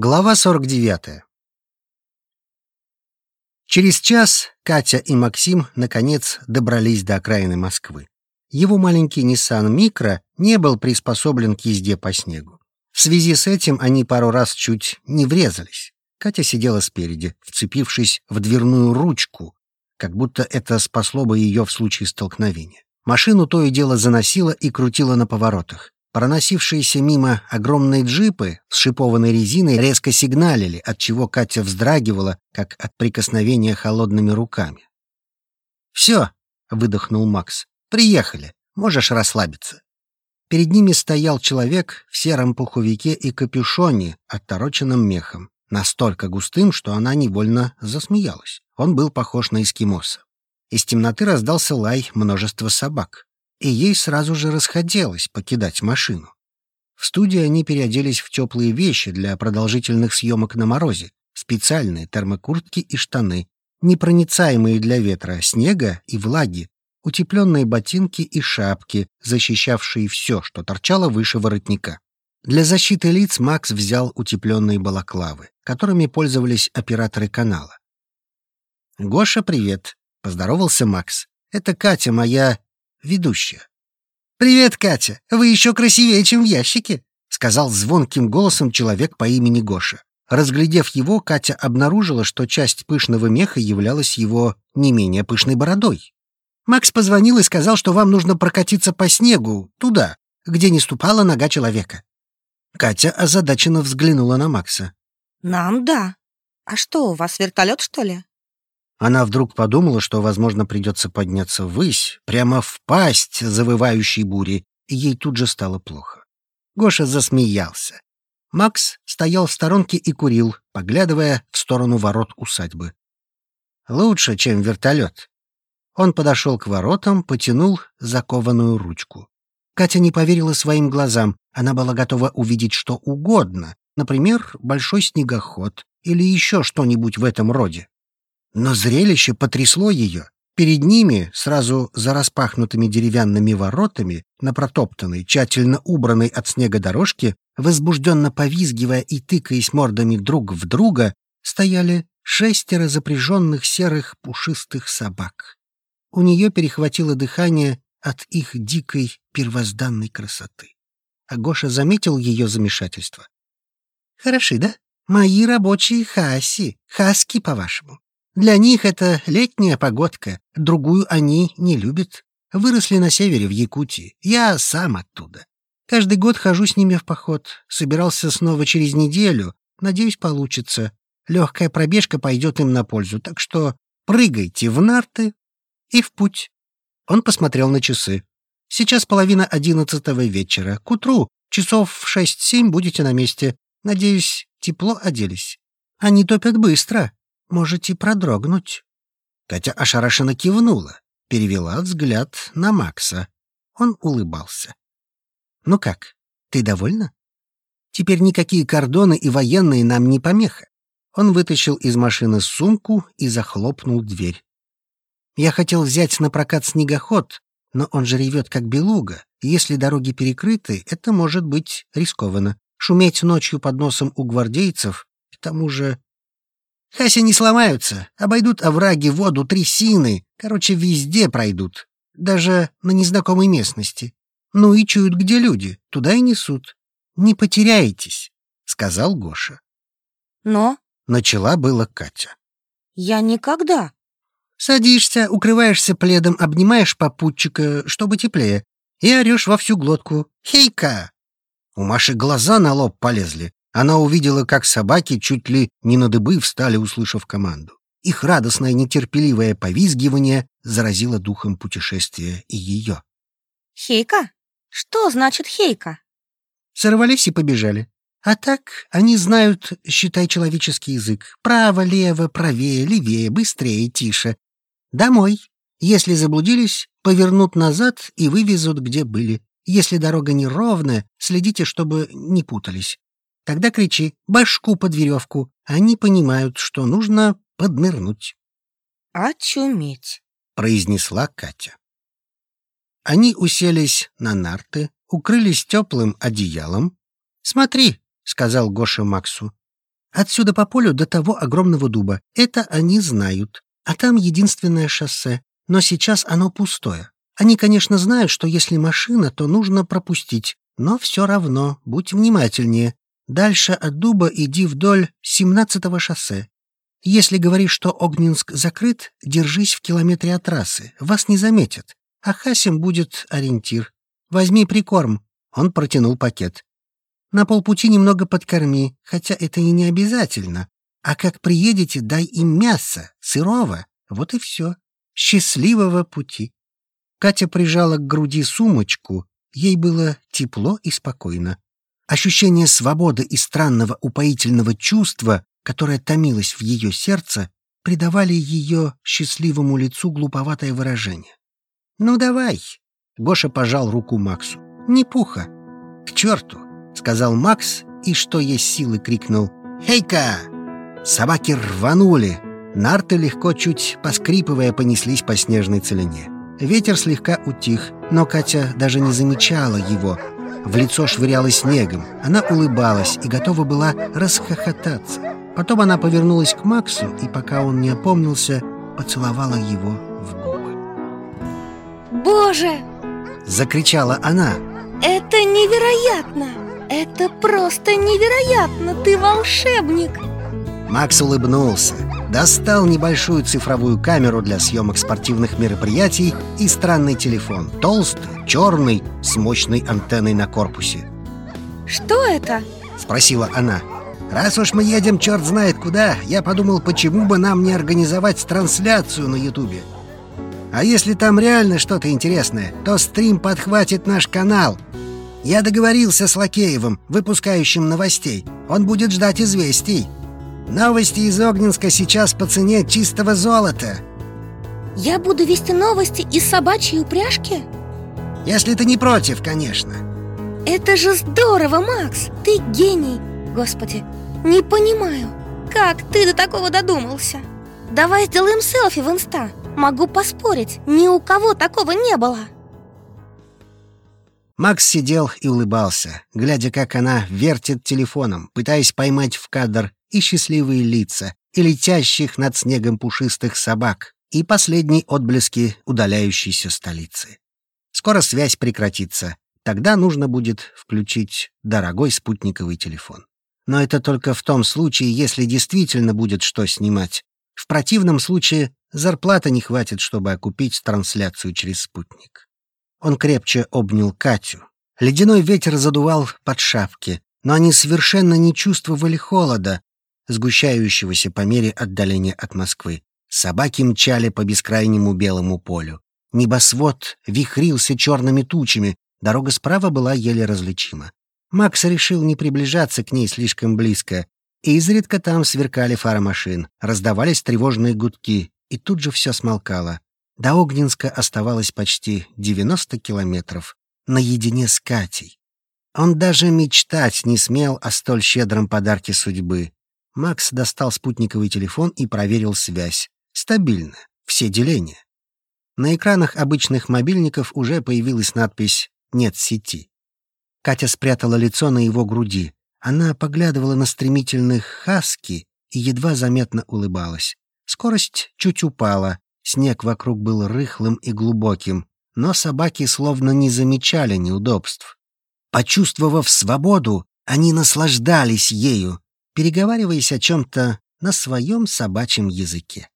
Глава 49. Через час Катя и Максим наконец добрались до окраины Москвы. Его маленький Nissan Micro не был приспособлен к езде по снегу. В связи с этим они пару раз чуть не врезались. Катя сидела спереди, вцепившись в дверную ручку, как будто это спасло бы ее в случае столкновения. Машину то и дело заносило и крутило на поворотах. Проносившиеся мимо огромные джипы с шипованной резиной резко сигналили, от чего Катя вздрагивала, как от прикосновения холодными руками. «Все», — выдохнул Макс, — «приехали, можешь расслабиться». Перед ними стоял человек в сером пуховике и капюшоне, оттороченном мехом, настолько густым, что она невольно засмеялась. Он был похож на эскимоса. Из темноты раздался лай множества собак и ей сразу же расхотелось покидать машину. В студии они переоделись в теплые вещи для продолжительных съемок на морозе, специальные термокуртки и штаны, непроницаемые для ветра, снега и влаги, утепленные ботинки и шапки, защищавшие все, что торчало выше воротника. Для защиты лиц Макс взял утепленные балаклавы, которыми пользовались операторы канала. «Гоша, привет!» — поздоровался Макс. «Это Катя, моя ведущая. «Привет, Катя! Вы еще красивее, чем в ящике!» — сказал звонким голосом человек по имени Гоша. Разглядев его, Катя обнаружила, что часть пышного меха являлась его не менее пышной бородой. «Макс позвонил и сказал, что вам нужно прокатиться по снегу, туда, где не ступала нога человека». Катя озадаченно взглянула на Макса. «Нам да. А что, у вас вертолет, что ли?» Она вдруг подумала, что, возможно, придется подняться ввысь, прямо в пасть завывающей бури, и ей тут же стало плохо. Гоша засмеялся. Макс стоял в сторонке и курил, поглядывая в сторону ворот усадьбы. «Лучше, чем вертолет». Он подошел к воротам, потянул закованную ручку. Катя не поверила своим глазам. Она была готова увидеть что угодно, например, большой снегоход или еще что-нибудь в этом роде. Но зрелище потрясло ее. Перед ними, сразу за распахнутыми деревянными воротами, на протоптанной, тщательно убранной от снега дорожке, возбужденно повизгивая и тыкаясь мордами друг в друга, стояли шестеро запряженных серых пушистых собак. У нее перехватило дыхание от их дикой первозданной красоты. А Гоша заметил ее замешательство. «Хороши, да? Мои рабочие хаси, хаски, по-вашему. Для них это летняя погодка, другую они не любят. Выросли на севере, в Якутии. Я сам оттуда. Каждый год хожу с ними в поход. Собирался снова через неделю. Надеюсь, получится. Легкая пробежка пойдет им на пользу, так что прыгайте в нарты и в путь. Он посмотрел на часы. Сейчас половина одиннадцатого вечера. К утру, часов в шесть-семь, будете на месте. Надеюсь, тепло оделись. Они топят быстро можете продрогнуть». Катя ошарашенно кивнула, перевела взгляд на Макса. Он улыбался. «Ну как, ты довольна? Теперь никакие кордоны и военные нам не помеха». Он вытащил из машины сумку и захлопнул дверь. «Я хотел взять на прокат снегоход, но он же ревет как белуга. Если дороги перекрыты, это может быть рискованно. Шуметь ночью под носом у гвардейцев, к тому же Хаси не сломаются, обойдут овраги, воду, трясины. Короче, везде пройдут. Даже на незнакомой местности. Ну и чуют, где люди, туда и несут. Не потеряетесь, — сказал Гоша. Но? Начала была Катя. Я никогда. Садишься, укрываешься пледом, обнимаешь попутчика, чтобы теплее, и орешь во всю глотку. «Хейка!» У Маши глаза на лоб полезли. Она увидела, как собаки чуть ли не на дыбы встали, услышав команду. Их радостное нетерпеливое повизгивание заразило духом путешествия и ее. «Хейка? Что значит хейка?» Сорвались и побежали. А так они знают, считай, человеческий язык. Право, лево, правее, левее, быстрее, тише. Домой. Если заблудились, повернут назад и вывезут, где были. Если дорога неровная, следите, чтобы не путались. Тогда кричи «башку под веревку». Они понимают, что нужно поднырнуть. «Очуметь», — произнесла Катя. Они уселись на нарты, укрылись теплым одеялом. «Смотри», — сказал Гоша Максу, Отсюда по полю до того огромного дуба. Это они знают. А там единственное шоссе. Но сейчас оно пустое. Они, конечно, знают, что если машина, то нужно пропустить. Но все равно, будь внимательнее. Дальше от дуба иди вдоль 17-го шоссе. Если говоришь, что Огнинск закрыт, держись в километре от трассы. Вас не заметят. А Хасим будет ориентир. Возьми прикорм. Он протянул пакет. На полпути немного подкорми, хотя это и не обязательно. А как приедете, дай им мясо, сырого. Вот и все. Счастливого пути. Катя прижала к груди сумочку. Ей было тепло и спокойно. Ощущение свободы и странного упоительного чувства, которое томилось в ее сердце, придавали ее счастливому лицу глуповатое выражение. «Ну давай!» — Гоша пожал руку Максу. «Не пуха!» «К черту!» — сказал Макс и, что есть силы, крикнул. «Хейка!» Собаки рванули. Нарты легко, чуть поскрипывая, понеслись по снежной целине. Ветер слегка утих, но Катя даже не замечала его. В лицо швыряла снегом. Она улыбалась и готова была расхохотаться. Потом она повернулась к Максу и, пока он не опомнился, поцеловала его в губы. Боже! Закричала она. Это невероятно! Это просто невероятно! Ты волшебник! Макс улыбнулся, достал небольшую цифровую камеру для съемок спортивных мероприятий и странный телефон, толстый, черный, с мощной антенной на корпусе. Что это? Спросила она. Раз уж мы едем черт знает куда, я подумал, почему бы нам не организовать трансляцию на Ютубе. А если там реально что-то интересное, то стрим подхватит наш канал. Я договорился с Лакеевым, выпускающим новостей. Он будет ждать известий. Новости из Огненска сейчас по цене чистого золота. Я буду вести новости из собачьей упряжки? Если ты не против, конечно. Это же здорово, Макс! Ты гений! Господи, не понимаю, как ты до такого додумался? Давай сделаем селфи в инста. Могу поспорить, ни у кого такого не было. Макс сидел и улыбался, глядя, как она вертит телефоном, пытаясь поймать в кадр и счастливые лица, и летящих над снегом пушистых собак, и последние отблески удаляющейся столицы. Скоро связь прекратится. Тогда нужно будет включить дорогой спутниковый телефон. Но это только в том случае, если действительно будет что снимать. В противном случае зарплата не хватит, чтобы окупить трансляцию через спутник. Он крепче обнял Катю. Ледяной ветер задувал под шапки, но они совершенно не чувствовали холода, сгущающегося по мере отдаления от Москвы. Собаки мчали по бескрайнему белому полю. Небосвод вихрился черными тучами, дорога справа была еле различима. Макс решил не приближаться к ней слишком близко. Изредка там сверкали фары машин, раздавались тревожные гудки, и тут же все смолкало. До Огненска оставалось почти 90 километров, наедине с Катей. Он даже мечтать не смел о столь щедром подарке судьбы. Макс достал спутниковый телефон и проверил связь. Стабильно. Все деления. На экранах обычных мобильников уже появилась надпись «Нет сети». Катя спрятала лицо на его груди. Она поглядывала на стремительных хаски и едва заметно улыбалась. Скорость чуть упала, снег вокруг был рыхлым и глубоким, но собаки словно не замечали неудобств. Почувствовав свободу, они наслаждались ею, переговариваясь о чем-то на своем собачьем языке.